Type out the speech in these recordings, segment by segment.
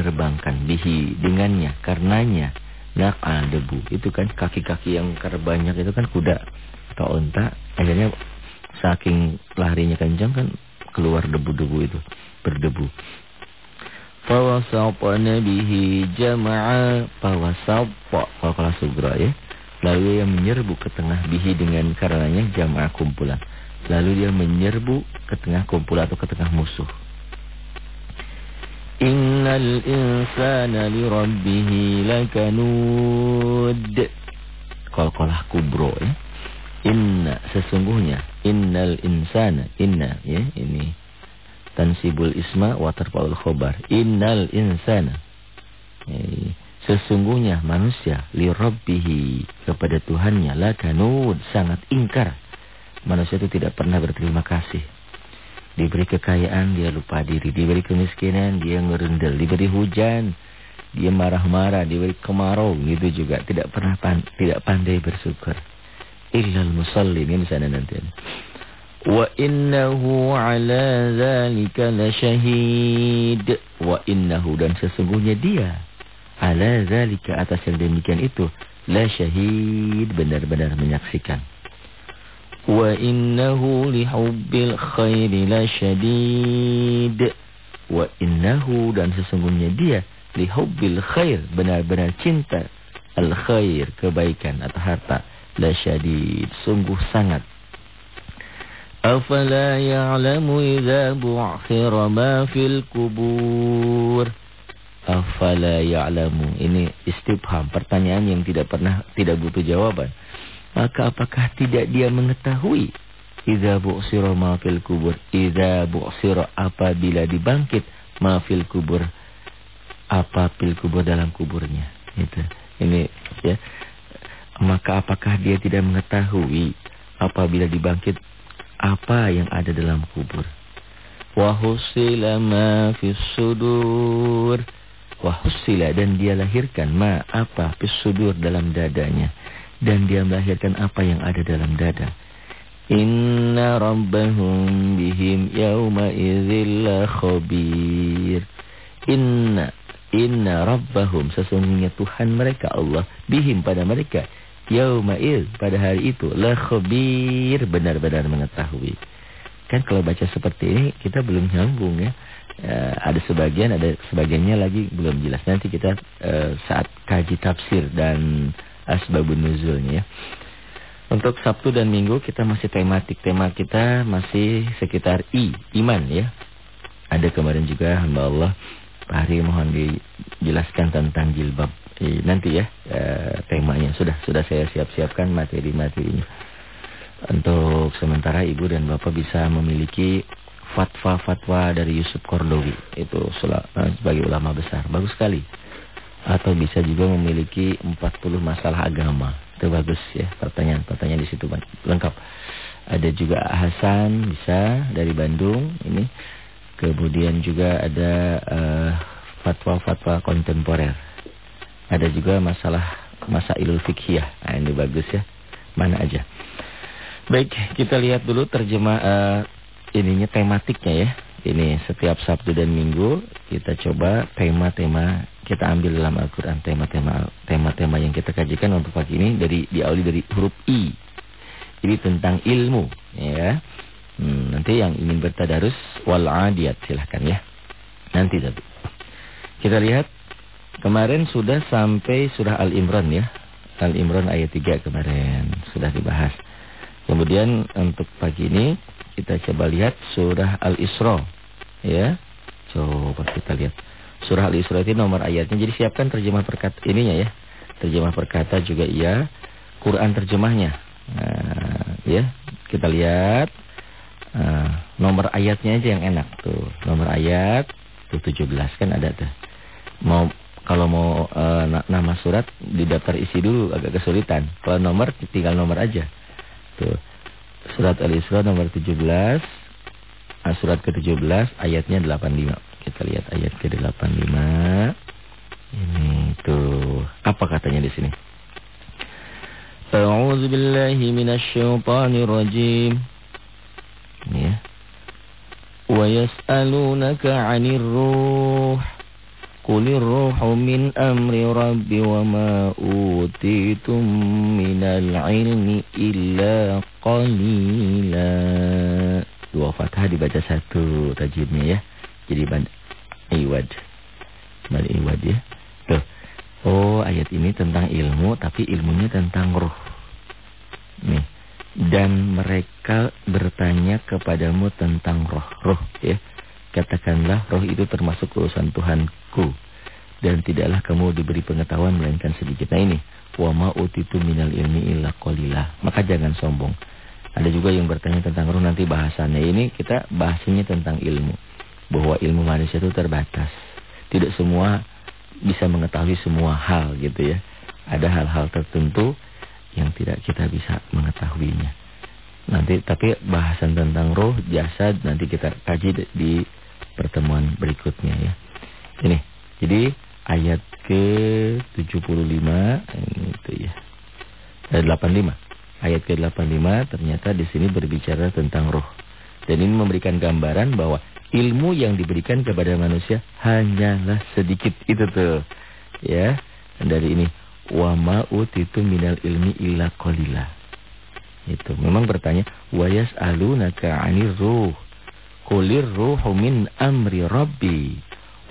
menerbangkan bihi dengannya karenanya naqa debu itu kan kaki-kaki yang banyak itu kan kuda atau unta akhirnya saking larinya kencang kan keluar debu-debu itu berdebu. Fawasaqna bihi jama'a. Fawasaqqa kalau sugra ya. Lalu dia menyerbu ke tengah bihi dengan karenanya jamaah kumpulan. Lalu dia menyerbu ke tengah kumpulan atau ke tengah musuh Innal insana li rabbihi lakanud. Qalqalah kubro ya. Inna sesungguhnya innal insana inna ya ini tansibul isma wa tarfa'ul khobar. Innal insana. Ya, sesungguhnya manusia li rabbihi kepada Tuhannya lakanud sangat ingkar. Manusia itu tidak pernah berterima kasih. Diberi kekayaan dia lupa diri, diberi kemiskinan dia ngerendel, diberi hujan dia marah-marah, diberi kemarau gitu juga tidak pernah pan, tidak pandai bersyukur. Illal musallin ini sana nanti. Wa innahu ala zalika lasyahid. Wa innahu dan sesungguhnya dia ala zalika atas yang demikian itu la syahid benar-benar menyaksikan. Wa innahu lihubbil khairi lasyadid. Wa innahu dan sesungguhnya dia lihubbil khair benar-benar cinta al khair kebaikan atau harta lasyadid sungguh sangat. Afala ya'lamu idza bu'thira ma fil kubur. Afala ya'lamu. Ini istifham, pertanyaan yang tidak pernah tidak butuh jawaban. Maka apakah tidak dia mengetahui? Iza bu'sira ma fil kubur. Iza bu'sira apabila dibangkit ma fil kubur. Apa fil kubur dalam kuburnya? Itu. Ini ya. Maka apakah dia tidak mengetahui Apabila dibangkit Apa yang ada dalam kubur? Wahusila ma fis sudur. Wahusila dan dia lahirkan Ma apa? Fis sudur dalam dadanya dan dia melahirkan apa yang ada dalam dada. Inna rabbahum bihim yawma idzil khabir. Inna inna rabbahum sesungguhnya Tuhan mereka Allah bihim pada mereka yauma idz pada hari itu la khabir benar-benar mengetahui. Kan kalau baca seperti ini kita belum nyambung ya. Uh, ada sebagian ada sebagiannya lagi belum jelas. Nanti kita uh, saat kaji tafsir dan asbabun nuzulnya ya. Untuk Sabtu dan Minggu kita masih tematik. Tema kita masih sekitar I, iman ya. Ada kemarin juga hamba Allah Pak Hari mohon dijelaskan tentang jilbab. Nanti ya e, temanya sudah sudah saya siap-siapkan materi-materinya. Untuk sementara Ibu dan Bapak bisa memiliki fatwa-fatwa dari Yusuf Kordowi. Itu sebagai ulama besar. Bagus sekali atau bisa juga memiliki 40 masalah agama. Itu bagus ya, pertanyaan-pertanyaan di situ lengkap. Ada juga Hasan bisa dari Bandung ini. Kemudian juga ada eh, fatwa-fatwa uh, kontemporer. Ada juga masalah masa ilul fikhiyah. Nah, ini bagus ya. Mana aja. Baik, kita lihat dulu terjemah uh, ininya tematiknya ya. Ini setiap Sabtu dan Minggu kita coba tema-tema kita ambil dalam Al-Quran tema-tema tema-tema yang kita kajikan untuk pagi ini dari diawali dari huruf I. Ini tentang ilmu, ya. Hmm, nanti yang ingin bertadarus wal adiyat silahkan ya. Nanti tapi kita lihat kemarin sudah sampai surah Al Imran ya. Al Imran ayat 3 kemarin sudah dibahas. Kemudian untuk pagi ini kita coba lihat surah Al Isra ya. Coba kita lihat. Surah Al-Isra itu nomor ayatnya. Jadi siapkan terjemah perkata ininya ya. Terjemah perkata juga iya. Quran terjemahnya. Nah, ya, kita lihat uh, nomor ayatnya aja yang enak tuh. Nomor ayat tuh 17 kan ada tuh. Mau kalau mau uh, nama surat di daftar isi dulu agak kesulitan. Kalau nomor tinggal nomor aja. Tuh. Surat Al-Isra nomor 17. Uh, surat ke-17 ayatnya 85. Kita lihat ayat ke-85. Ini tuh. Apa katanya di sini? A'udzu billahi minasyaitonir rajim. Ya. Wa yas'alunaka 'anir ruh. Qulir ruhu min amri rabbi wa ma utitum minal ilmi illa qalila. Dua fathah dibaca satu tajimnya ya. Jadi band iwad. Band iwad ya. Tuh. Oh, ayat ini tentang ilmu tapi ilmunya tentang roh. Nih. Dan mereka bertanya kepadamu tentang roh. Roh ya. Katakanlah roh itu termasuk urusan Tuhanku. Dan tidaklah kamu diberi pengetahuan melainkan sedikit. Nah ini. Wa utitu minal ilmi illa qalilah. Maka jangan sombong. Ada juga yang bertanya tentang roh nanti bahasannya. Ini kita bahasanya tentang ilmu. Bahwa ilmu manusia itu terbatas. Tidak semua bisa mengetahui semua hal gitu ya. Ada hal-hal tertentu yang tidak kita bisa mengetahuinya. Nanti tapi bahasan tentang roh, jasad nanti kita kaji di pertemuan berikutnya ya. Ini. Jadi ayat ke-75 itu ya. Eh, 85. Ayat ke-85 ternyata di sini berbicara tentang roh. Dan ini memberikan gambaran bahwa ilmu yang diberikan kepada manusia hanyalah sedikit itu tuh. Ya. Dari ini wa ma utitu minal ilmi illa qalila. Itu memang bertanya wa yas'alunaka 'anir ruh Kulir ruhu min amri rabbi.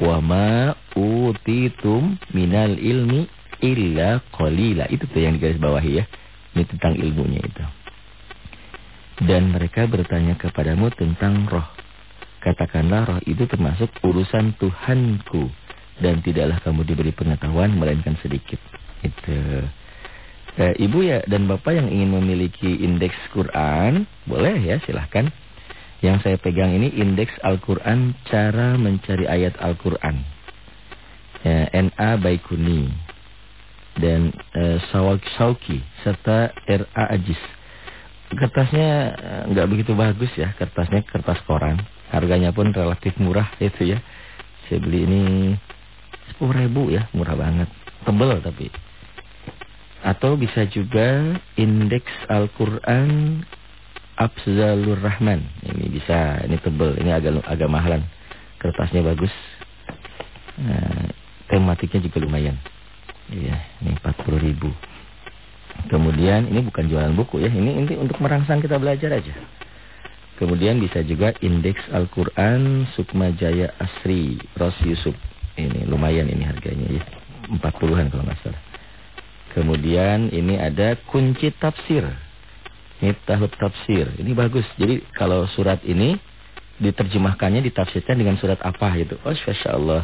Wa ma utitum minal ilmi illa qalila. Itu tuh yang digaris bawahi ya. Ini tentang ilmunya itu. Dan mereka bertanya kepadamu tentang roh. Katakanlah roh itu termasuk urusan Tuhanku. Dan tidaklah kamu diberi pengetahuan melainkan sedikit. Itu. Eh, Ibu ya dan Bapak yang ingin memiliki indeks Quran, boleh ya silahkan. Yang saya pegang ini indeks Al-Quran, cara mencari ayat Al-Quran. Ya, NA Baikuni dan uh, Sauki serta RA Ajis. Kertasnya eh, nggak begitu bagus ya, kertasnya kertas koran. Harganya pun relatif murah itu ya. Saya beli ini 10 ribu ya, murah banget. Tebel tapi. Atau bisa juga indeks Al-Quran Abzalur Rahman. Ini bisa, ini tebel, ini agak agak mahalan. Kertasnya bagus. Nah, tematiknya juga lumayan. Iya, ini 40 ribu. Kemudian ini bukan jualan buku ya, ini ini untuk merangsang kita belajar aja. Kemudian bisa juga indeks Al-Quran Sukma Jaya Asri Ros Yusuf. Ini lumayan ini harganya ya. 40-an kalau nggak salah. Kemudian ini ada kunci tafsir Miftahut Tafsir. Ini bagus. Jadi kalau surat ini diterjemahkannya, ditafsirkan dengan surat apa gitu. Oh, Masya Allah.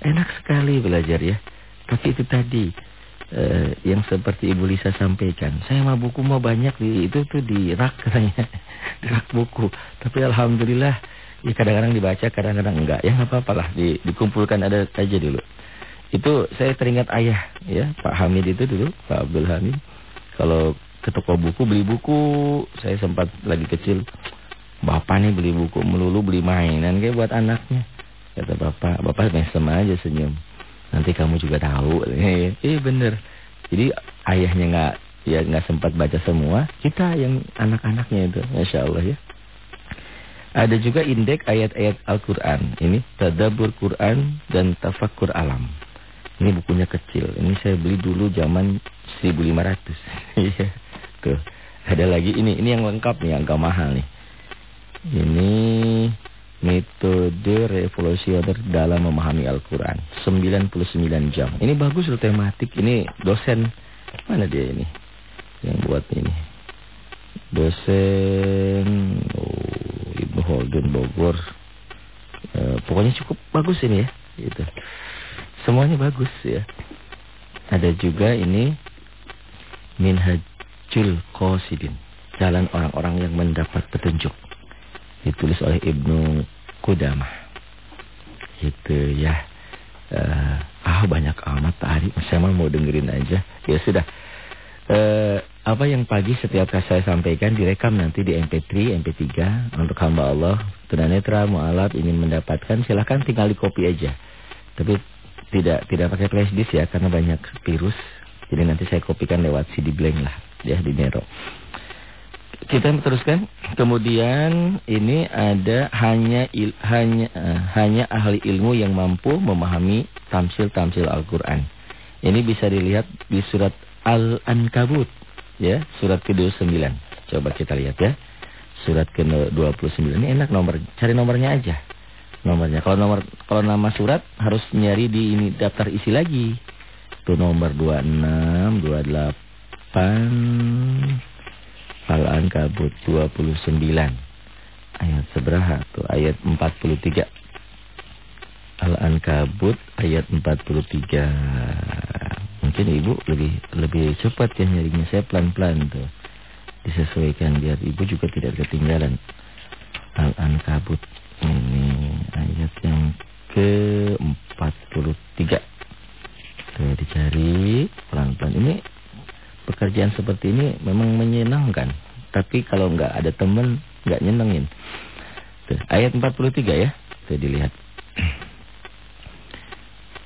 Enak sekali belajar ya. Tapi itu tadi eh, yang seperti Ibu Lisa sampaikan. Saya mau buku mau banyak di itu tuh di rak katanya. di rak buku. Tapi Alhamdulillah ya kadang-kadang dibaca, kadang-kadang enggak. Ya nggak apa-apa lah. Di, dikumpulkan ada aja dulu. Itu saya teringat ayah ya Pak Hamid itu dulu. Pak Abdul Hamid. Kalau ke toko buku beli buku. Saya sempat lagi kecil. Bapak nih beli buku melulu beli mainan kayak buat anaknya. Kata bapak, bapak mesem aja senyum. Nanti kamu juga tahu. Eh bener. Jadi ayahnya nggak ya nggak sempat baca semua. Kita yang anak-anaknya itu, masya Allah ya. Ada juga indeks ayat-ayat Al-Quran. Ini Tadabur Quran dan Tafakur Alam. Ini bukunya kecil. Ini saya beli dulu zaman 1500. Iya. Tuh. Ada lagi ini, ini yang lengkap nih, yang agak mahal nih. Ini metode revolusioner dalam memahami Al-Quran. 99 jam. Ini bagus loh tematik. Ini dosen. Mana dia ini? Yang buat ini. Dosen oh, Ibnu Holden Bogor. E, pokoknya cukup bagus ini ya. Gitu. Semuanya bagus ya. Ada juga ini Minhaj Jul Qasidin. Jalan orang-orang yang mendapat petunjuk. Ditulis oleh Ibnu Qudamah. Itu ya. Uh, ah banyak amat tadi. Saya mau dengerin aja. Ya sudah. Uh, apa yang pagi setiap kali saya sampaikan direkam nanti di MP3, MP3 untuk hamba Allah. Tunanetra, mu'alaf ingin mendapatkan silahkan tinggal di copy aja. Tapi tidak tidak pakai flash disk ya karena banyak virus. Jadi nanti saya kopikan lewat CD blank lah ya di Nero. Kita teruskan. Kemudian ini ada hanya il, hanya uh, hanya ahli ilmu yang mampu memahami tamsil-tamsil Al-Qur'an. Ini bisa dilihat di surat Al-Ankabut ya, surat ke-29. Coba kita lihat ya. Surat ke-29 ini enak nomor, cari nomornya aja. Nomornya. Kalau nomor kalau nama surat harus nyari di ini daftar isi lagi. Tuh nomor 26, 28 Al-Ankabut 29 ayat seberapa tuh ayat 43 Al-Ankabut ayat 43 mungkin ibu lebih lebih cepat ya nyarinya. Saya pelan-pelan tuh. Disesuaikan biar ibu juga tidak ketinggalan. Al-Ankabut ini ayat yang ke 43 tuh dicari pelan-pelan. Ini pekerjaan seperti ini memang menyenangkan. Tapi kalau nggak ada teman, nggak nyenengin. Tuh, ayat 43 ya. Tuh dilihat.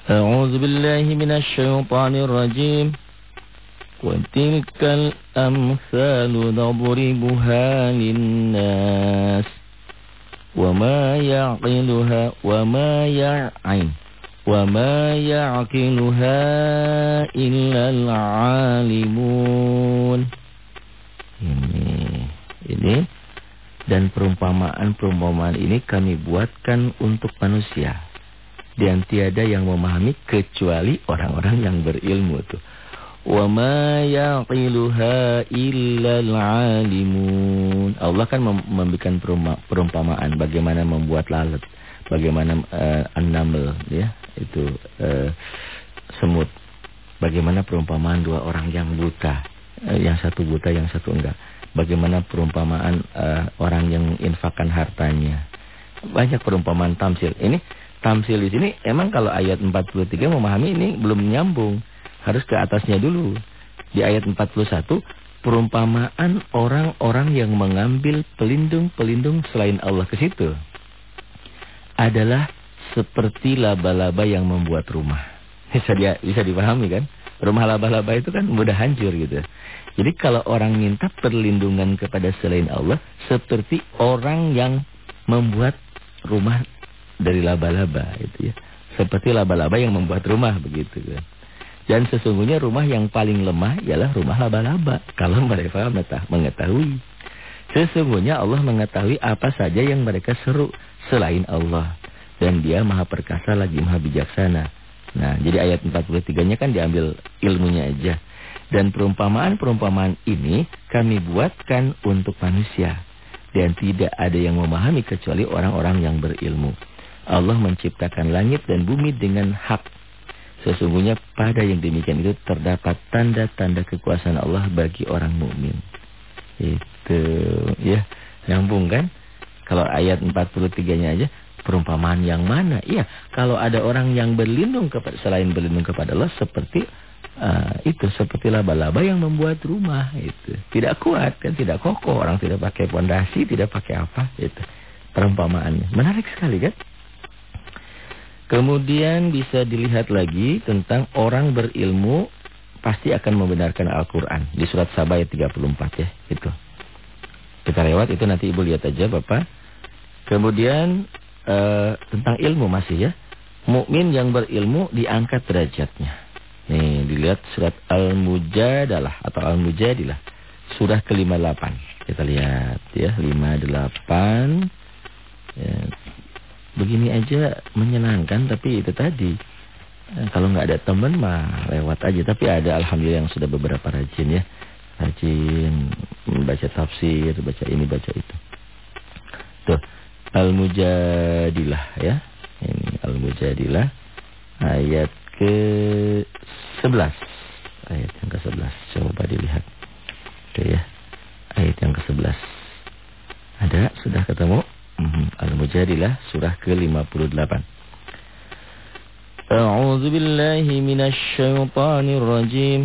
Syaithanir rajim. Wa tilkal amsalu nadribuha lin-nas. Wa ma yaqiluha wa ma ya'in. وما يعقلها إلا العالمون ini ini dan perumpamaan-perumpamaan ini kami buatkan untuk manusia dan tiada yang memahami kecuali orang-orang yang berilmu tuh wa ma yaqiluha illa alimun Allah kan memberikan perumpamaan bagaimana membuat lalat bagaimana uh, an-naml ya itu uh, semut. Bagaimana perumpamaan dua orang yang buta uh, yang satu buta yang satu enggak. Bagaimana perumpamaan uh, orang yang infakkan hartanya. Banyak perumpamaan tamsil. Ini tamsil di sini emang kalau ayat 43 memahami ini belum nyambung. Harus ke atasnya dulu. Di ayat 41 perumpamaan orang-orang yang mengambil pelindung-pelindung selain Allah ke situ adalah seperti laba-laba yang membuat rumah. Bisa dia bisa dipahami kan? Rumah laba-laba itu kan mudah hancur gitu. Jadi kalau orang minta perlindungan kepada selain Allah seperti orang yang membuat rumah dari laba-laba itu ya. Seperti laba-laba yang membuat rumah begitu kan. Dan sesungguhnya rumah yang paling lemah ialah rumah laba-laba kalau mereka mengetahui. Sesungguhnya Allah mengetahui apa saja yang mereka seru selain Allah. Dan dia maha perkasa lagi maha bijaksana. Nah, jadi ayat 43-nya kan diambil ilmunya aja. Dan perumpamaan-perumpamaan ini kami buatkan untuk manusia. Dan tidak ada yang memahami kecuali orang-orang yang berilmu. Allah menciptakan langit dan bumi dengan hak. Sesungguhnya pada yang demikian itu terdapat tanda-tanda kekuasaan Allah bagi orang mukmin. Itu ya, nyambung kan? Kalau ayat 43-nya aja perumpamaan yang mana? Iya, kalau ada orang yang berlindung kepada selain berlindung kepada Allah seperti uh, itu seperti laba-laba yang membuat rumah itu. Tidak kuat kan, tidak kokoh, orang tidak pakai pondasi, tidak pakai apa itu. Perumpamaannya. Menarik sekali kan? Kemudian bisa dilihat lagi tentang orang berilmu pasti akan membenarkan Al-Qur'an di surat Sabah ayat 34 ya, itu. Kita lewat itu nanti Ibu lihat aja Bapak. Kemudian uh, tentang ilmu masih ya. Mukmin yang berilmu diangkat derajatnya. Nih, dilihat surat Al-Mujadalah atau Al-Mujadilah. Surah ke-58. Kita lihat ya, 58. Ya. Begini aja menyenangkan tapi itu tadi eh, kalau nggak ada teman mah lewat aja tapi ada alhamdulillah yang sudah beberapa rajin ya. Rajin baca tafsir, baca ini, baca itu. Tuh. Al-Mujadilah ya. Ini Al-Mujadilah ayat ke-11. Ayat yang ke-11. Coba dilihat. Oke ya. Ayat yang ke-11. Ada? Sudah ketemu? Mhm. Al-Mujadilah surah ke-58. A'udzu billahi minasy syaithanir rajim.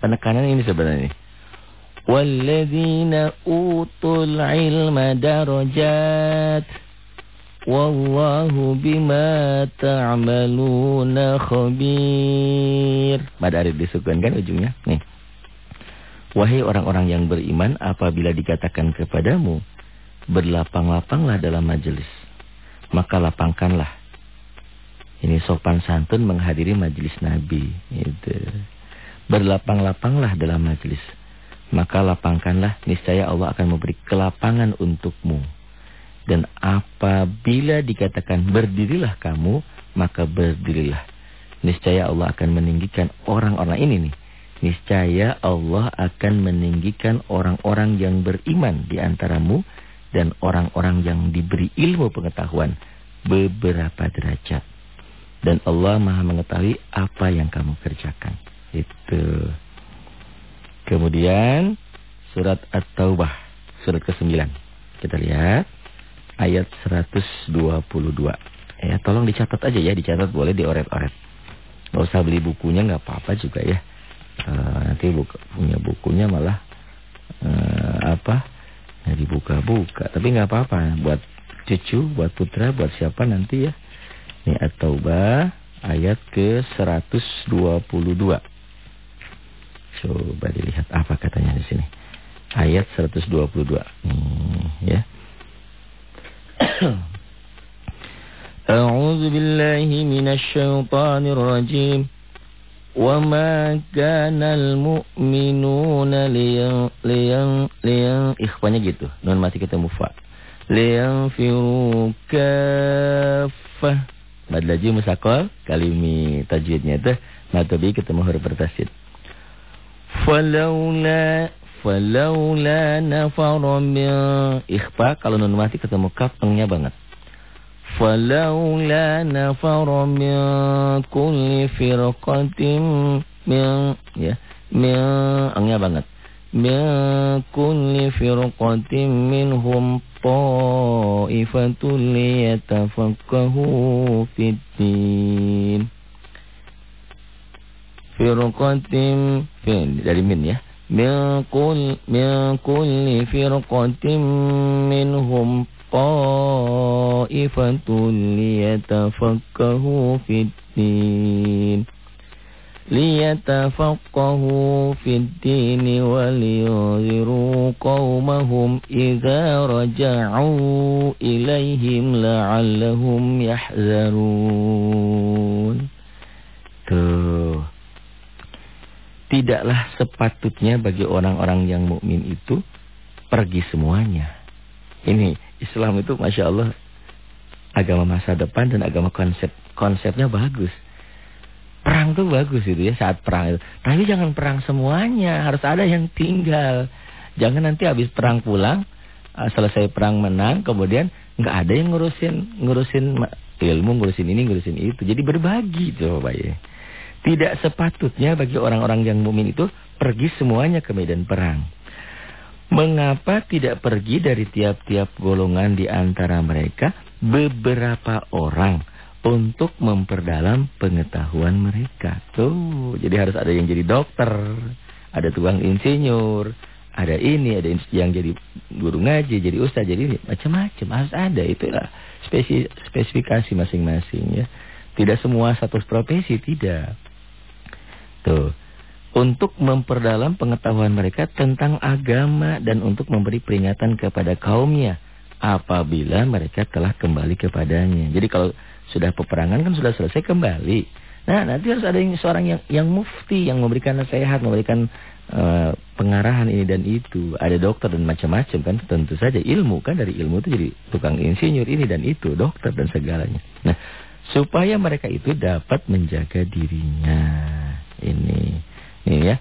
penekanan ini sebenarnya. Walladzina utul ilma darajat. Wallahu bima ta'amaluna khabir. Pada ada disukan kan ujungnya? Nih. Wahai orang-orang yang beriman Apabila dikatakan kepadamu Berlapang-lapanglah dalam majelis Maka lapangkanlah. Ini sopan santun menghadiri majelis Nabi. Itu. Berlapang-lapanglah dalam majelis. Maka lapangkanlah, niscaya Allah akan memberi kelapangan untukmu. Dan apabila dikatakan berdirilah kamu, maka berdirilah. Niscaya Allah akan meninggikan orang-orang ini nih niscaya Allah akan meninggikan orang-orang yang beriman di antaramu dan orang-orang yang diberi ilmu pengetahuan beberapa derajat. Dan Allah Maha mengetahui apa yang kamu kerjakan. Itu. Kemudian surat At-Taubah, surat ke-9. Kita lihat ayat 122. Ya, tolong dicatat aja ya, dicatat boleh dioret-oret. Gak usah beli bukunya nggak apa-apa juga ya. Uh, nanti buka, punya bukunya malah uh, apa? Ya dibuka-buka. Tapi nggak apa-apa buat cucu, buat putra, buat siapa nanti ya. Ini At-Taubah ayat ke 122. Coba dilihat apa katanya di sini. Ayat 122. Hmm, ya. A'udzu billahi minasy syaithanir rajim. وما كان المؤمنون لين لين لين ikhwanya gitu non mati ketemu fa liang firu kafah mad laju musakal kalimi tajwidnya itu matobi ketemu huruf bertasydid Falaula falaula nafaru min ikhfa kalau nun mati ketemu kaf tengnya banget. Falaula nafaru min kulli firqatin min ya min angnya banget. Min kulli firqatin minhum ta'ifatul liyatafaqahu fid din. Firqatin dari min ya. Min kull min kulli firqatin minhum طائفة ليتفقهوا في الدين ليتفقهوا في الدين ولينذروا قومهم إذا رجعوا إليهم لعلهم يحذرون Tuh. Tidaklah sepatutnya bagi orang-orang yang mukmin itu pergi semuanya. Ini Islam itu Masya Allah agama masa depan dan agama konsep konsepnya bagus. Perang tuh bagus itu ya saat perang itu. Tapi jangan perang semuanya, harus ada yang tinggal. Jangan nanti habis perang pulang, uh, selesai perang menang, kemudian nggak ada yang ngurusin ngurusin ilmu, ngurusin ini, ngurusin itu. Jadi berbagi coba ya. Tidak sepatutnya bagi orang-orang yang mukmin itu pergi semuanya ke medan perang. Mengapa tidak pergi dari tiap-tiap golongan di antara mereka beberapa orang untuk memperdalam pengetahuan mereka? Tuh, jadi harus ada yang jadi dokter, ada tukang insinyur, ada ini, ada yang jadi guru ngaji, jadi ustaz, jadi macam-macam harus ada. Itulah spesi spesifikasi masing-masing ya. Tidak semua satu profesi, tidak. Tuh untuk memperdalam pengetahuan mereka tentang agama dan untuk memberi peringatan kepada kaumnya apabila mereka telah kembali kepadanya. Jadi kalau sudah peperangan kan sudah selesai kembali. Nah, nanti harus ada yang seorang yang yang mufti yang memberikan nasihat, memberikan uh, pengarahan ini dan itu. Ada dokter dan macam-macam kan tentu saja ilmu kan dari ilmu itu jadi tukang insinyur ini dan itu, dokter dan segalanya. Nah, supaya mereka itu dapat menjaga dirinya. Ini ini ya.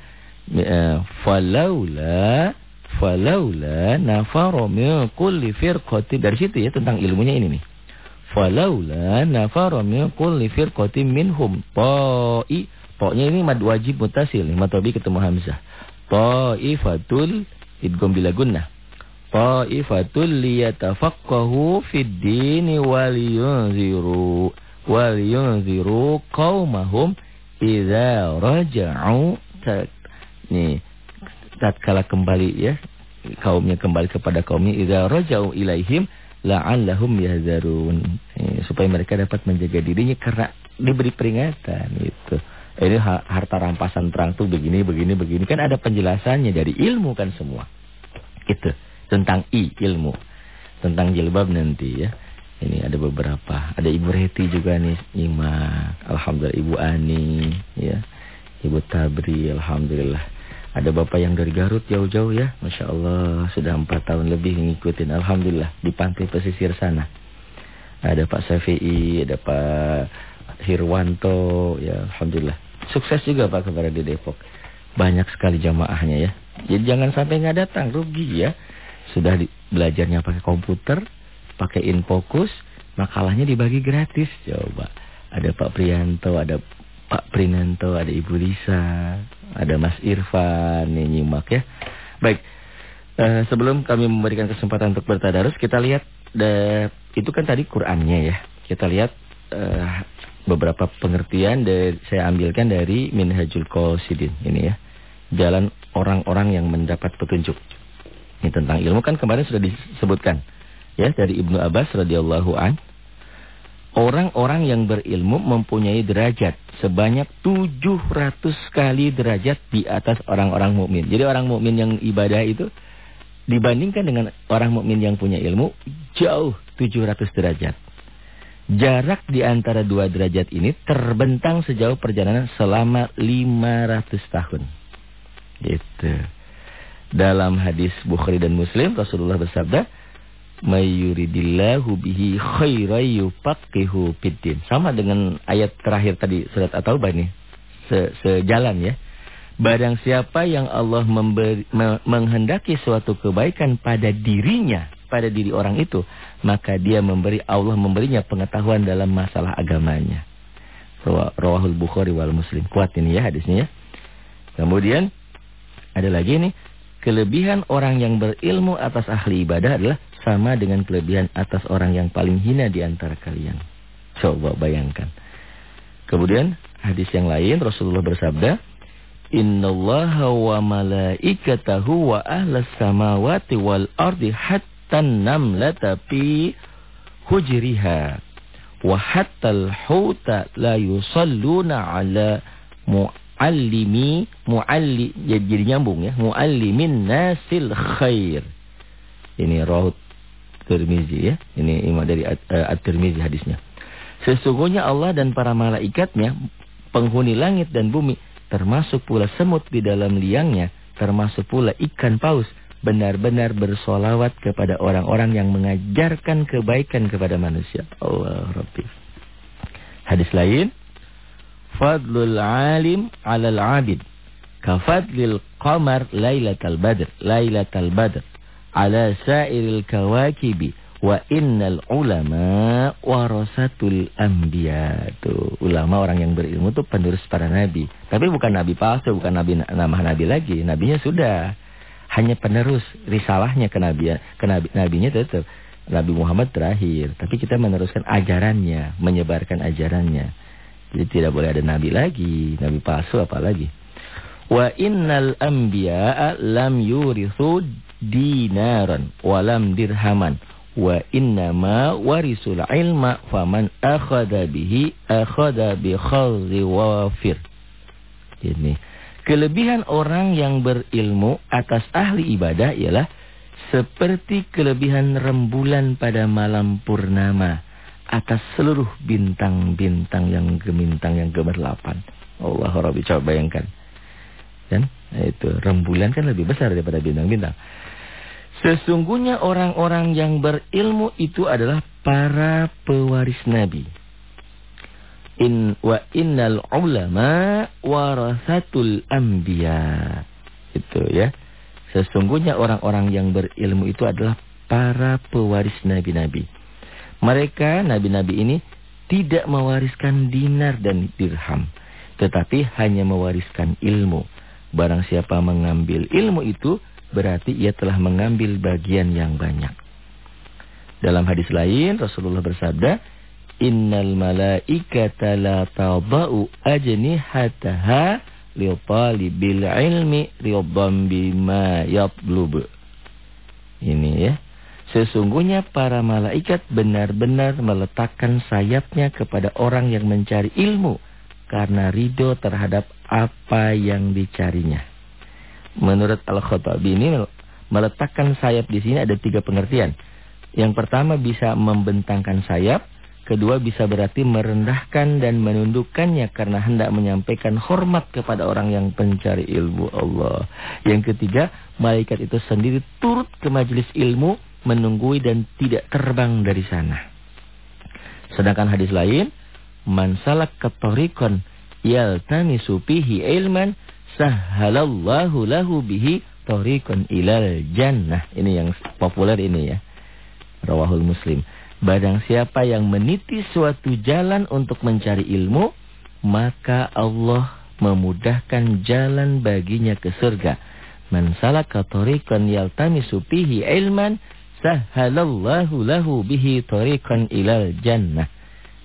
Eh, falaula falaula nafara min kulli firqatin dari situ ya tentang ilmunya ini nih. Falaula nafara min kulli firqatin minhum ta'i Pokoknya ini mad wajib mutasil nih, matobi ketemu hamzah. Ta'ifatul idgham bila gunnah. Ta'ifatul liyatafaqahu fid dini wal yunziru wal yunziru qaumahum idza raja'u nih tatkala kembali ya kaumnya kembali kepada kaumnya idza raja'u ilaihim la'allahum yahzarun. Supaya mereka dapat menjaga dirinya karena diberi peringatan itu ini harta rampasan perang tuh begini begini begini. Kan ada penjelasannya dari ilmu kan semua. Itu tentang i ilmu. Tentang jilbab nanti ya ini ada beberapa ada ibu Reti juga nih nyimak alhamdulillah ibu Ani ya ibu Tabri alhamdulillah ada bapak yang dari Garut jauh-jauh ya masya Allah sudah empat tahun lebih ngikutin alhamdulillah di pantai pesisir sana ada Pak Syafi'i ada Pak Hirwanto ya alhamdulillah Sukses juga Pak kepada di Depok. Banyak sekali jamaahnya ya. Jadi jangan sampai nggak datang, rugi ya. Sudah belajarnya pakai komputer, pakai infokus, makalahnya dibagi gratis. Coba. Ada Pak Prianto, ada Pak Prinanto, ada Ibu Lisa, ada Mas Irfan nih nyimak ya. Baik. Uh, sebelum kami memberikan kesempatan untuk bertadarus, kita lihat de, itu kan tadi Qur'annya ya. Kita lihat uh, beberapa pengertian dari saya ambilkan dari Minhajul Qasidin ini ya. Jalan orang-orang yang mendapat petunjuk. Ini tentang ilmu kan kemarin sudah disebutkan ya dari Ibnu Abbas radhiyallahu an. Orang-orang yang berilmu mempunyai derajat sebanyak 700 kali derajat di atas orang-orang mukmin. Jadi orang mukmin yang ibadah itu dibandingkan dengan orang mukmin yang punya ilmu jauh 700 derajat. Jarak di antara dua derajat ini terbentang sejauh perjalanan selama 500 tahun. Gitu. Dalam hadis Bukhari dan Muslim Rasulullah bersabda, "Mayyuridillahu bihi khairan yufaqihu fiddin." Sama dengan ayat terakhir tadi surat At-Taubah nih. Se sejalan ya. Barang siapa yang Allah memberi, me menghendaki suatu kebaikan pada dirinya, pada diri orang itu, maka dia memberi Allah memberinya pengetahuan dalam masalah agamanya. Rawahul Bukhari wal Muslim. Kuat ini ya hadisnya ya. Kemudian ada lagi nih, kelebihan orang yang berilmu atas ahli ibadah adalah sama dengan kelebihan atas orang yang paling hina di antara kalian. Coba bayangkan. Kemudian hadis yang lain Rasulullah bersabda, "Innallaha wa malaikatahu wa ahlas samawati wal ardi hatta namlata fi hujriha wa hatta al-huta la yusalluna ala muallimi mualli jadi nyambung ya muallimin nasil khair ini rawat Tirmizi ya ini imam dari uh, At-Tirmizi hadisnya sesungguhnya Allah dan para malaikatnya penghuni langit dan bumi termasuk pula semut di dalam liangnya termasuk pula ikan paus benar-benar bersolawat kepada orang-orang yang mengajarkan kebaikan kepada manusia. Allah Rabbi. Hadis lain. Fadlul alim alal abid. Kafadlil qamar laylatal badr. Laylatal badr. Ala sairil kawakibi. Wa innal ulama warasatul anbiya. Tuh, ulama orang yang berilmu itu penerus para nabi. Tapi bukan nabi palsu, bukan nabi nama nabi lagi. Nabinya sudah hanya penerus risalahnya ke nabi ke nabi nabinya tetap Nabi Muhammad terakhir tapi kita meneruskan ajarannya menyebarkan ajarannya jadi tidak boleh ada nabi lagi nabi palsu apalagi wa innal anbiya'a lam yurithu dinaran wa lam dirhaman wa innama warisul ilma faman akhadha bihi akhadha bi khadhi wafir ini Kelebihan orang yang berilmu atas ahli ibadah ialah seperti kelebihan rembulan pada malam purnama atas seluruh bintang-bintang yang gemintang yang gemerlapan. Allah Rabbi coba bayangkan. Dan itu rembulan kan lebih besar daripada bintang-bintang. Sesungguhnya orang-orang yang berilmu itu adalah para pewaris Nabi. In wa innal ulama warasatul anbiya. Itu ya. Sesungguhnya orang-orang yang berilmu itu adalah para pewaris nabi-nabi. Mereka nabi-nabi ini tidak mewariskan dinar dan dirham, tetapi hanya mewariskan ilmu. Barang siapa mengambil ilmu itu berarti ia telah mengambil bagian yang banyak. Dalam hadis lain Rasulullah bersabda, "Innal malaikata la tadau ajnihataha li talibil ilmi ridan bima yatlub." Ini ya. Sesungguhnya para malaikat benar-benar meletakkan sayapnya kepada orang yang mencari ilmu karena ridho terhadap apa yang dicarinya. Menurut Al-Khattabi ini meletakkan sayap di sini ada tiga pengertian. Yang pertama bisa membentangkan sayap, kedua bisa berarti merendahkan dan menundukkannya karena hendak menyampaikan hormat kepada orang yang pencari ilmu Allah. Yang ketiga, malaikat itu sendiri turut ke majelis ilmu, menunggui dan tidak terbang dari sana. Sedangkan hadis lain, man salak ketorikon yaltamisu fihi ilman sahhalallahu lahu bihi tariqan ilal jannah. Ini yang populer ini ya. Rawahul Muslim. Badang siapa yang meniti suatu jalan untuk mencari ilmu, maka Allah memudahkan jalan baginya ke surga. Man salaka tariqan yaltamisu fihi ilman, sahhalallahu lahu bihi tariqan ilal jannah.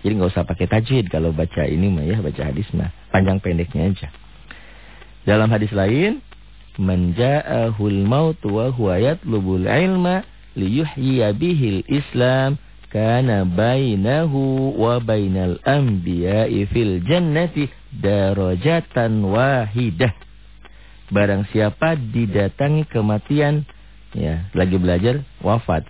Jadi nggak usah pakai tajwid kalau baca ini mah ya, baca hadis mah. Panjang pendeknya aja. Dalam hadis lain, "Man ja'ahul maut wa huwa yatlubul ilma liyuhyiya bihil Islam kana bainahu wa bainal anbiya'i fil jannati darajatan wahidah." Barang siapa didatangi kematian ya, lagi belajar wafat.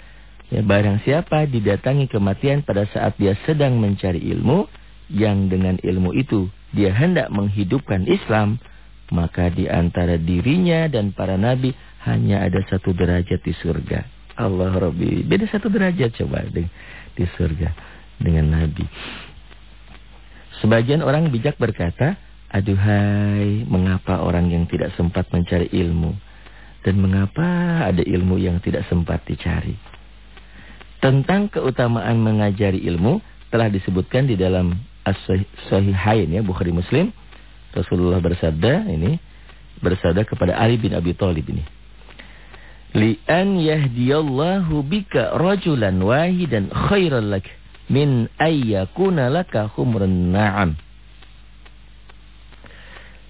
Ya, barang siapa didatangi kematian pada saat dia sedang mencari ilmu yang dengan ilmu itu dia hendak menghidupkan Islam maka di antara dirinya dan para nabi hanya ada satu derajat di surga. Allah Rabbi. Beda satu derajat coba di, di surga dengan nabi. Sebagian orang bijak berkata, Aduhai, mengapa orang yang tidak sempat mencari ilmu? Dan mengapa ada ilmu yang tidak sempat dicari? Tentang keutamaan mengajari ilmu telah disebutkan di dalam As-Sahihain ya Bukhari Muslim Rasulullah bersabda ini bersabda kepada Ali bin Abi Thalib ini. Li an yahdiyallahu bika rajulan wahidan khairan lak min ayyakuna laka khumrun na'am.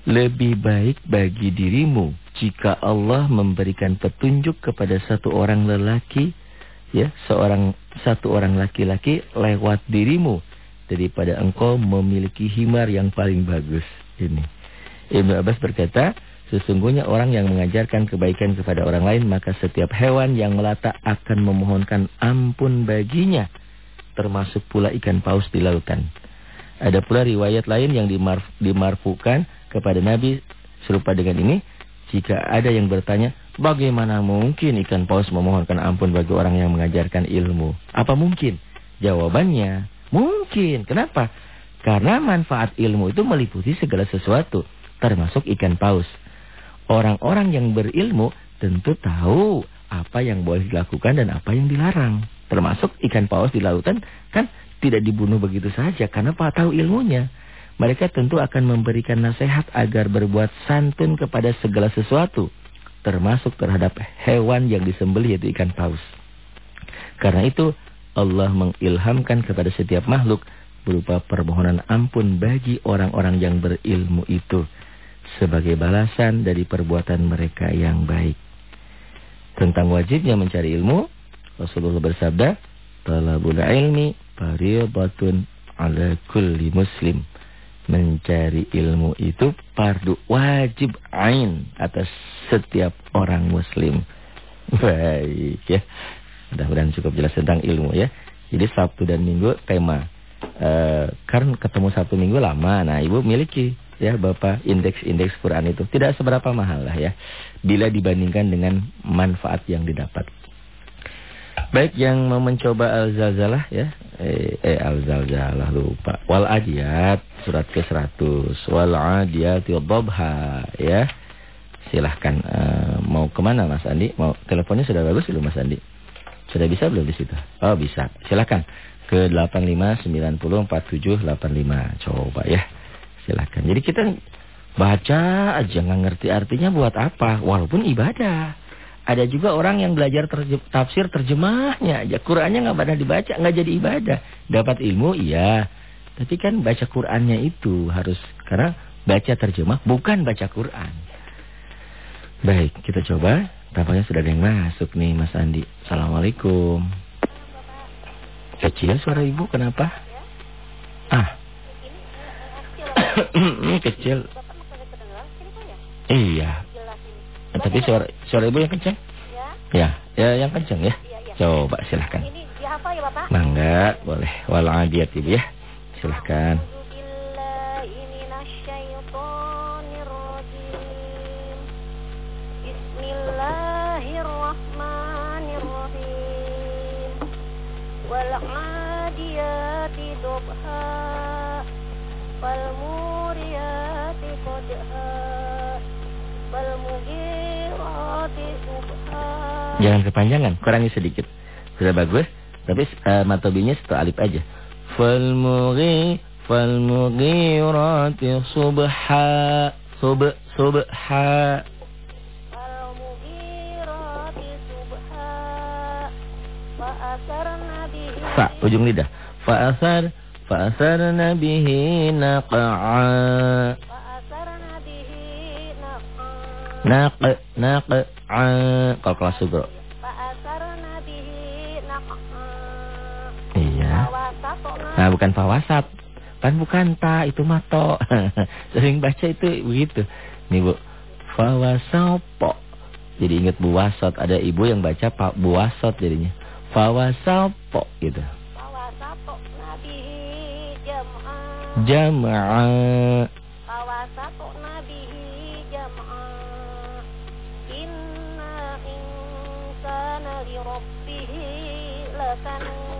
Lebih baik bagi dirimu jika Allah memberikan petunjuk kepada satu orang lelaki ya, seorang satu orang laki-laki lewat dirimu daripada engkau memiliki himar yang paling bagus ini. Ibnu Abbas berkata, sesungguhnya orang yang mengajarkan kebaikan kepada orang lain, maka setiap hewan yang melata akan memohonkan ampun baginya, termasuk pula ikan paus di lautan. Ada pula riwayat lain yang dimarf dimarfukan kepada Nabi serupa dengan ini, jika ada yang bertanya, bagaimana mungkin ikan paus memohonkan ampun bagi orang yang mengajarkan ilmu? Apa mungkin? Jawabannya, mungkin. Kenapa? Karena manfaat ilmu itu meliputi segala sesuatu, termasuk ikan paus. Orang-orang yang berilmu tentu tahu apa yang boleh dilakukan dan apa yang dilarang. Termasuk ikan paus di lautan kan tidak dibunuh begitu saja karena Pak tahu ilmunya. Mereka tentu akan memberikan nasihat agar berbuat santun kepada segala sesuatu. Termasuk terhadap hewan yang disembelih yaitu ikan paus. Karena itu Allah mengilhamkan kepada setiap makhluk berupa permohonan ampun bagi orang-orang yang berilmu itu sebagai balasan dari perbuatan mereka yang baik. Tentang wajibnya mencari ilmu, Rasulullah bersabda, "Talabul ilmi fardhatun 'ala kulli muslim." Mencari ilmu itu fardu wajib ain atas setiap orang muslim. Baik ya. Mudah-mudahan cukup jelas tentang ilmu ya. Jadi Sabtu dan Minggu tema Uh, kan ketemu satu minggu lama. Nah, Ibu miliki ya Bapak indeks-indeks Quran itu. Tidak seberapa mahal lah ya. Bila dibandingkan dengan manfaat yang didapat. Baik yang mau mencoba Al-Zalzalah ya. Eh, eh Al-Zalzalah lupa. Wal Adiyat surat ke-100. Wal Adiyat Dhabha ya. Silahkan uh, mau ke mana Mas Andi? Mau teleponnya sudah bagus belum Mas Andi? Sudah bisa belum di situ? Oh bisa. Silahkan ke 85904785. Coba ya. Silakan. Jadi kita baca aja nggak ngerti artinya buat apa, walaupun ibadah. Ada juga orang yang belajar terjem, tafsir terjemahnya aja. Qurannya nggak pernah dibaca, nggak jadi ibadah. Dapat ilmu, iya. Tapi kan baca Qurannya itu harus karena baca terjemah bukan baca Quran. Baik, kita coba. Tampaknya sudah ada yang masuk nih Mas Andi. Assalamualaikum. Kecil suara ibu kenapa? Ah. Kecil. Iya. Tapi suara suara ibu yang kencang? Ya. Ya, ya yang kencang ya. Coba silahkan. Ini dihafal ya Bapak? Mangga, boleh. Waladiyat ibu ya. Silahkan. Kepanjangan, kurangi sedikit. Sudah bagus Tapi uh, matobinya satu alif aja. Falmughi Falmughirati subha Sub Subha. Falmugirati subha Fa ujung lidah. Fa'asarna bihi naqa'a Fa'asarna bihi naqa. Naq Naqa'a Kalau kelas sugro bukan fawasat. Kan bukan ta itu mato Sering baca itu begitu. Nih bu. Fawasopo Jadi ingat buwasot Ada ibu yang baca pak buwasot jadinya. Fawasopo gitu. Fawasatna bihi jam'a Jama'a Fawasatna bihi jam'a Inna insana li rabbihi lakanud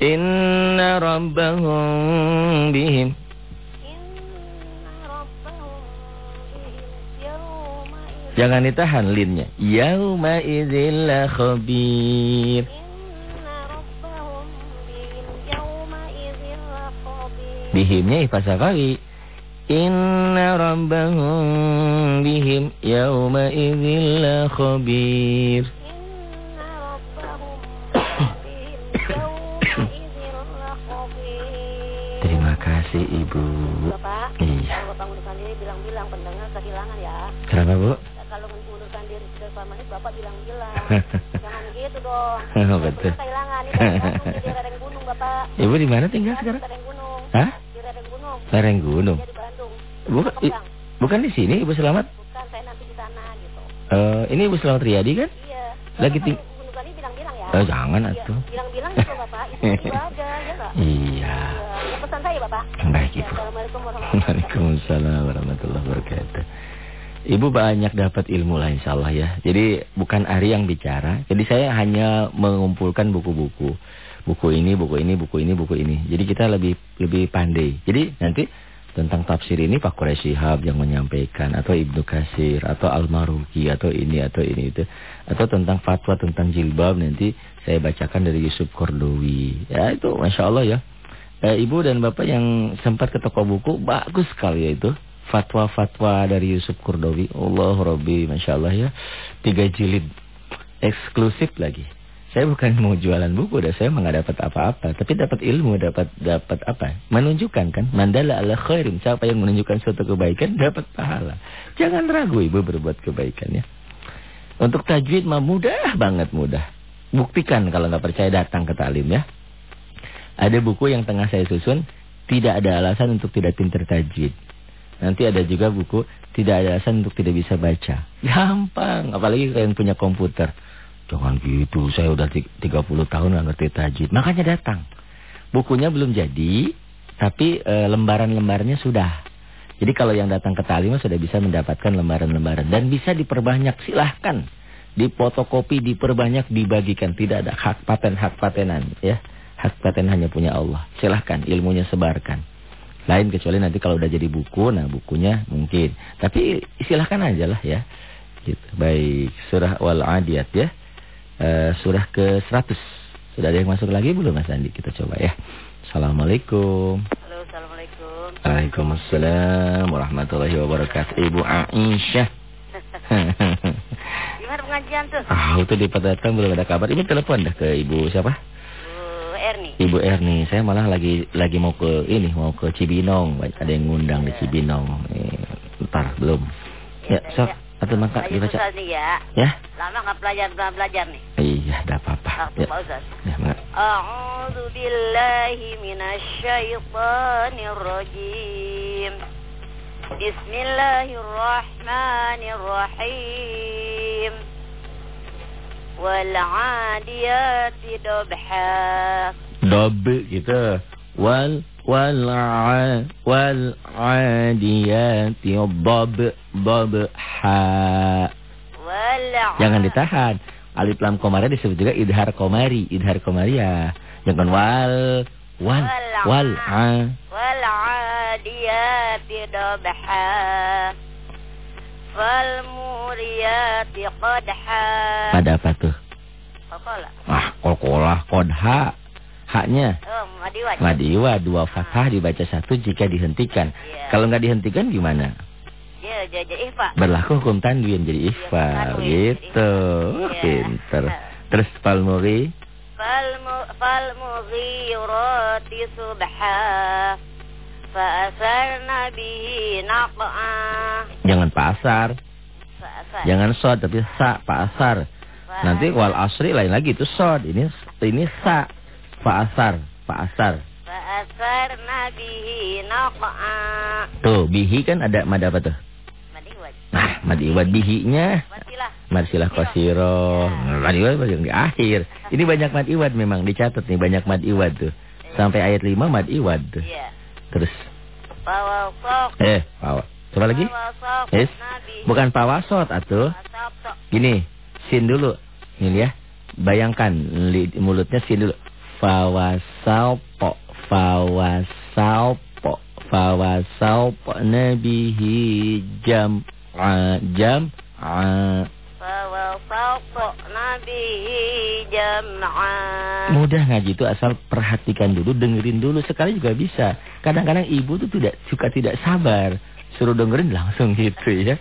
Inna rabbahum bihim. Jangan ditahan linnya. Yauma idzil khabir. Bihimnya ihfaz sapawi Inna rabbahum bihim. Yauma idzil khabir kasih Ibu Bapak, Iya kalau Bapak mengundurkan diri bilang-bilang pendengar kehilangan ya. Kenapa Bu? Kalau mengundurkan diri dari Pak Manik Bapak bilang-bilang. Jangan gitu dong. Oh, betul. Kehilangan ini di lereng gunung Bapak. Ibu di mana tinggal Di sekarang? lereng gunung. Hah? Di lereng gunung. Lereng Gunung Dia di Bandung. Bukan, i- bukan di sini Ibu Selamat Bukan saya nanti di sana gitu. Eh, Ini Ibu Selamat Riyadi kan? Iya. Lagi Bapak ting- mengundurkan diri bilang-bilang ya. Eh, jangan Iya, atuh. Bilang-bilang gitu Bapak. Itu ibadah ya enggak? Iya Bapak. Baik Ibu Assalamualaikum warahmatullahi wabarakatuh. Waalaikumsalam warahmatullahi wabarakatuh. Ibu banyak dapat ilmu lah insya Allah ya. Jadi bukan Ari yang bicara. Jadi saya hanya mengumpulkan buku-buku. Buku ini, buku ini, buku ini, buku ini. Jadi kita lebih lebih pandai. Jadi nanti tentang tafsir ini Pak Quraisy Shihab yang menyampaikan. Atau Ibnu Kasir. Atau Al-Maruki. Atau ini, atau ini, itu. Atau tentang fatwa tentang jilbab nanti saya bacakan dari Yusuf Kordowi. Ya itu Masya Allah ya. Eh, Ibu dan Bapak yang sempat ke toko buku, bagus sekali ya itu. Fatwa-fatwa dari Yusuf Kurdowi. Allah Robbi, Masya Allah ya. Tiga jilid. Eksklusif lagi. Saya bukan mau jualan buku, dan saya nggak dapat apa-apa. Tapi dapat ilmu, dapat dapat apa? Menunjukkan kan. Mandala ala khairin. Siapa yang menunjukkan suatu kebaikan, dapat pahala. Jangan ragu Ibu berbuat kebaikan ya. Untuk tajwid mah mudah banget mudah. Buktikan kalau nggak percaya datang ke talim ya. Ada buku yang tengah saya susun, tidak ada alasan untuk tidak pintar tajwid. Nanti ada juga buku, tidak ada alasan untuk tidak bisa baca. Gampang, apalagi yang punya komputer. Jangan gitu, saya udah 30 tahun nggak ngerti tajwid. Makanya datang. Bukunya belum jadi, tapi e, lembaran-lembarnya sudah. Jadi kalau yang datang ke Talimah sudah bisa mendapatkan lembaran-lembaran. Dan bisa diperbanyak, silahkan. Dipotokopi, diperbanyak, dibagikan. Tidak ada hak paten, hak patenan. ya Hak paten hanya punya Allah. Silahkan, ilmunya sebarkan. Lain kecuali nanti kalau udah jadi buku, nah bukunya mungkin. Tapi silahkan aja lah ya. Gitu. Baik, surah Wal-Adiyat ya. Uh, surah ke 100. Sudah ada yang masuk lagi belum Mas Andi? Kita coba ya. Assalamualaikum. Halo, Assalamualaikum. Waalaikumsalam warahmatullahi wabarakatuh. Ibu Aisyah. Gimana pengajian tuh? Ah, itu di datang belum ada kabar. Ini telepon dah ke Ibu siapa? Erni. Ibu Erni. Saya malah lagi lagi mau ke ini, mau ke Cibinong. Ada yang ngundang di Cibinong. Eh, ntar belum. Ya, Ya, sok. ya. Atau Lagi dibaca. Nih ya. Ya? Lama nggak belajar belajar, belajar nih. Iya, dah apa-apa. Ya. Pak Ustaz. Ya. A'udzu billahi minasyaitonir rajim. Bismillahirrahmanirrahim. Wal 'adiyati dabha. Dob gitu. Wal wal wal adiyati dob dob ha. Jangan ditahan. Alif lam komari disebut juga idhar komari, idhar komariah. Jangan wal wal wal a. wal 'adiyati dabha. Fal qadha. Pada apa tuh? Kokola. Ah, kokolah kodha. Haknya Oh, madiwat. madiwa dua fathah dibaca satu jika dihentikan. Iya. Kalau nggak dihentikan gimana? Ya, jadi ihfa. Berlaku hukum tanwin jadi ikhfa Iya, gitu. Iya. Pinter. Terus palmuri Fal mu fal mughirati subha. Fa asarna bihi naq'a. jangan pasar, Asar. jangan sod tapi sa pasar. Fa Nanti wal asri lain lagi itu sod. Ini ini sa pasar, pasar. Fa asarna bihi naq'a. Tuh bihi kan ada mad apa tuh? Nah, mad iwad bihinya Matilah. marsilah kosiro. Mad iwad bagian di akhir. Ini banyak mad iwad memang dicatat nih banyak mad iwad tuh. Sampai ayat 5 mad iwad tuh. Iya. Terus eh, pawa. Coba lagi. Yes. Bukan pawasot atuh. Gini, sin dulu. Ini ya. Bayangkan mulutnya sin dulu. Fawasaupo, fawasaupo, fawasaupo nabihi jam jam a. Mudah ngaji itu asal perhatikan dulu, dengerin dulu sekali juga bisa. Kadang-kadang ibu tuh tidak suka tidak sabar Suruh dengerin langsung gitu ya.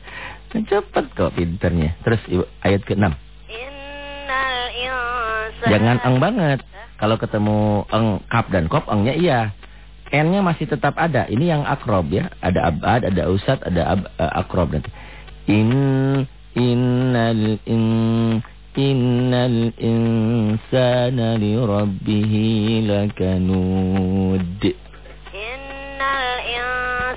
Nah, Cepet kok pinternya. Terus ibu, ayat ke-6. Innal insana Jangan eng banget. Kalau ketemu eng kap dan kop engnya iya. N-nya masih tetap ada. Ini yang akrob ya. Ada abad, ada usat, ada ab, eh, akrob nanti. In innal in innal insana li rabbih lakanud.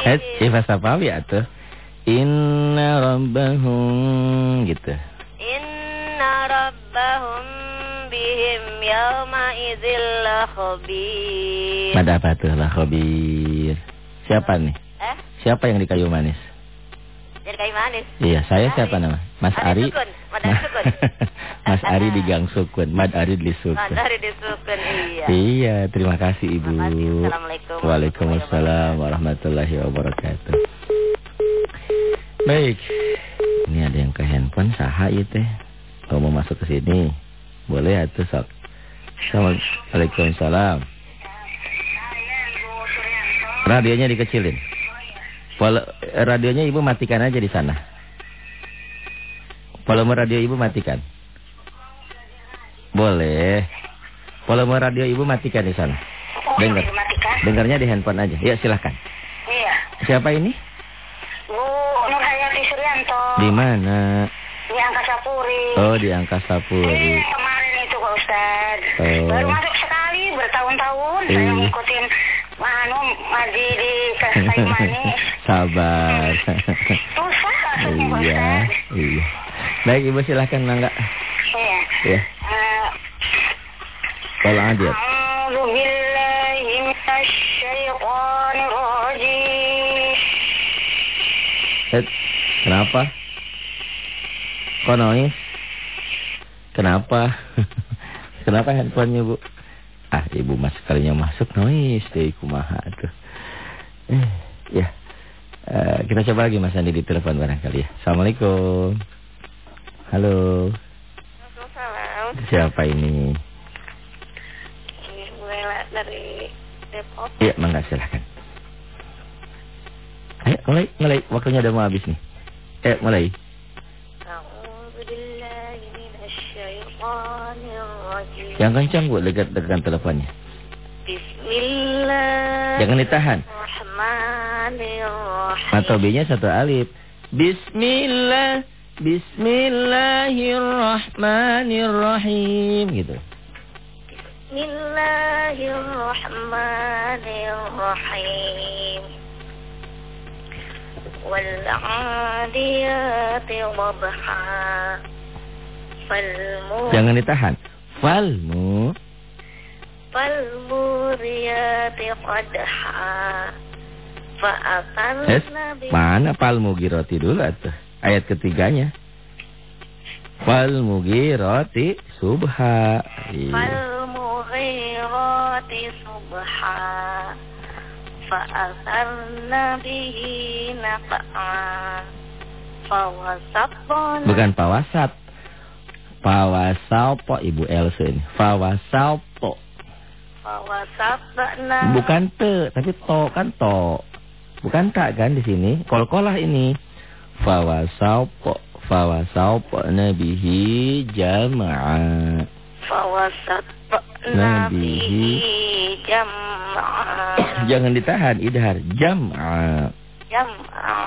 Eh, bahasa Pawi atau ya, Inna rabbahum gitu. Inna rabbahum bihim yawma izil lakhabir. Pada apa tuh lakhabir? Siapa nih? Eh? Siapa yang di kayu manis? Kayak manis Iya, saya siapa nama? Mas Ari. Ari Sukun, Mad Ari Sukun. Mas Ari di Gang Sukun, Mad Ari di Sukun. Dari disukun, iya Iya, terima kasih Ibu. Terima kasih. Assalamualaikum Waalaikumsalam warahmatullahi wabarakatuh. Baik. Ini ada yang ke handphone saha ieu teh. Kalau mau masuk ke sini, boleh atuh sok. Waalaikumsalam. Radionya dikecilin. Radionya Ibu matikan aja di sana. Volume radio Ibu matikan. Boleh. Volume radio Ibu matikan di sana. Dengar. Dengarnya di handphone aja. Ya, silahkan. Iya. Siapa ini? Bu Nur Hayati Suryanto. Di mana? Di Angkasa Puri. Oh, di Angkasa Puri. Iya, kemarin itu Pak Ustad. Oh. Baru masuk sekali bertahun-tahun saya Iya. ngikutin Manu ngaji di Kayu Manis. sabar. Susah Iya, iya. Baik Ibu silahkan Mangga. Iya. iya. Eh, Kalau ada. Eh, kenapa? Kok nangis? Kenapa? Kenapa handphonenya bu? Ah ibu mas sekalinya masuk noise deh kumaha tuh. Eh, ya. Eh, kita coba lagi Mas Andi di telepon barangkali ya. Assalamualaikum. Halo. Waalaikumsalam. Siapa ini? Ini Bu dari Depok. Iya, mangga silahkan. Ayo, mulai, mulai. Waktunya udah mau habis nih. Eh, mulai. Yang kencang, Bu, dekat-dekat teleponnya. Bismillah. Jangan ditahan. B-nya satu alif. Bismillah. Bismillahirrahmanirrahim gitu. Bismillahirrahmanirrahim. Wal'adiyati dhabha. Falmu Jangan ditahan. Falmu falmuriyati qadha. Bi Mana palmu giroti dulu atuh. Ayat ketiganya. Falmugiroti subha. Iya. falmughirati subha. Fa'atarna bihi naq'a. Fawasatna Bukan pawasat. Pawasalpo Ibu Elsa ini. Fawasatna Bukan te, tapi to kan to. Bukan tak kan di sini. Kol-kolah ini. Fawasalpo. Fawasalpo nabihi jama'a. Fawasatna Nabihi. bihi jam'a. Jangan ditahan, idhar. Jam'a. Jam'a.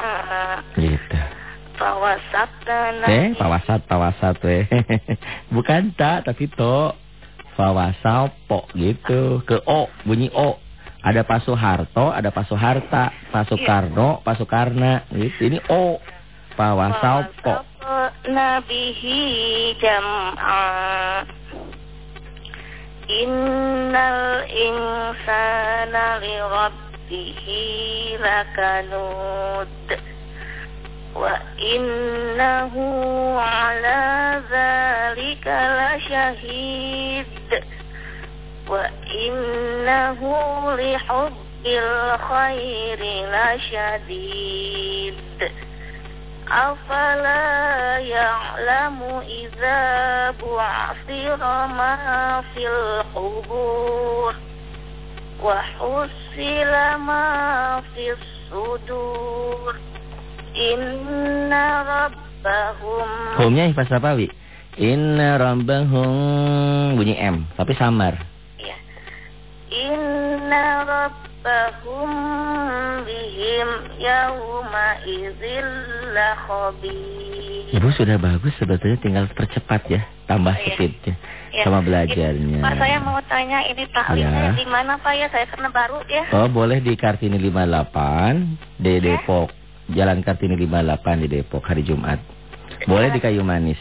Gitu. Fawasatna Eh, pawasat, pawasat weh. Bukan tak, tapi to. Fawasalpo gitu. Ke O, bunyi O. Ada Pak Soeharto, ada Pak Soeharta, Pak Soekarno, Pak Soekarna. Gitu. Ini O. Fawasalpo. Fawasatna bihi jam'a. Innal insana li rabbihi lakanud. Wa innahu ala zalika lasyahid. Wa innahu li hubbil khairi lasyadid. أفلا يعلم إذا بعثر ما في القبور وحصل ما في الصدور إن ربهم Home-nya Ifas Sapawi. Inna rabbahum bunyi M, tapi samar. ya. إن ربهم بهم يومئذ لخبير Ibu sudah bagus sebetulnya tinggal percepat ya, tambah Iya. speednya Ya, sama ini, belajarnya. Pak saya mau tanya ini taklimnya Ya. di mana Pak ya? Saya karena baru ya. Oh boleh di Kartini 58 di Ya. Depok. Jalan Kartini 58 di Depok hari Jumat. Boleh di Kayu Manis.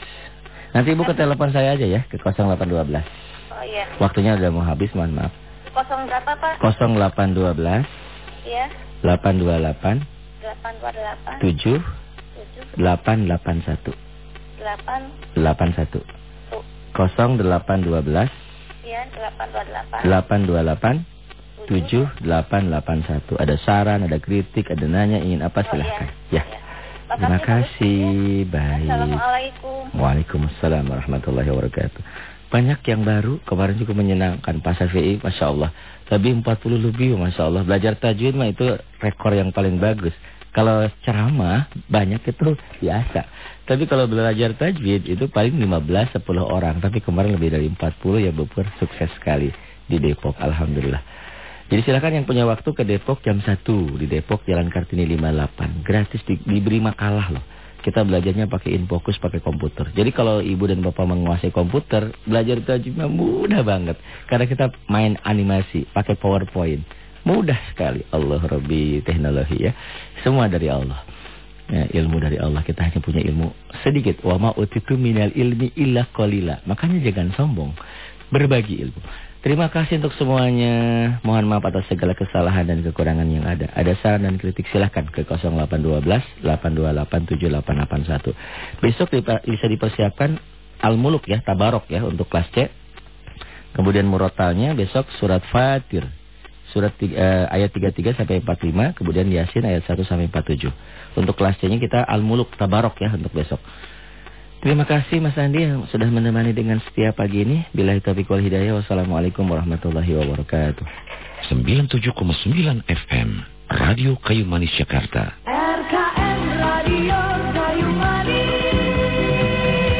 Nanti ibu ke telepon saya aja ya ke 0812. Oh iya. Waktunya udah mau habis mohon maaf. Kosong berapa Pak? 0812 Ya. 828 828 7 7 881 8 81 0812 ya 828 828 7881 Ada saran, ada kritik, ada nanya, ingin apa Oh, silahkan iya. Ya Ya. Terima Makasih, Pak kasih, ya. baik. Assalamualaikum. Waalaikumsalam warahmatullahi wabarakatuh Banyak yang baru, kemarin juga menyenangkan. Pak Syafi'i, Masya Allah. Lebih 40 lebih, Masya Allah. Belajar tajwid mah itu rekor yang paling bagus. Kalau ceramah, banyak itu biasa. Tapi kalau belajar tajwid itu paling 15-10 orang. Tapi kemarin lebih dari 40 ya Bupur sukses sekali di Depok. Alhamdulillah. Jadi silakan yang punya waktu ke Depok jam 1 di Depok Jalan Kartini 58. Gratis di, diberi makalah loh. Kita belajarnya pakai Infokus, pakai komputer. Jadi kalau ibu dan bapak menguasai komputer, belajar tajwidnya mudah banget. Karena kita main animasi, pakai PowerPoint. Mudah sekali. Allah Rabbi teknologi ya. Semua dari Allah. Ya, ilmu dari Allah. Kita hanya punya ilmu sedikit. Wa ma utitu minal ilmi illa qalila. Makanya jangan sombong. Berbagi ilmu. Terima kasih untuk semuanya. Mohon maaf atas segala kesalahan dan kekurangan yang ada. Ada saran dan kritik silahkan ke 0812 828 7881. Besok bisa dipersiapkan Al-Muluk ya, Tabarok ya untuk kelas C. Kemudian murotalnya besok surat Fatir. Surat uh, ayat 33 sampai 45, kemudian Yasin ayat 1 sampai 47. Untuk kelas C-nya kita Al-Muluk Tabarok ya untuk besok. Terima kasih Mas Andi yang sudah menemani dengan setiap pagi ini. Bila taufiq wal hidayah. Wassalamualaikum warahmatullahi wabarakatuh. 97,9 FM Radio Kayu Manis Jakarta.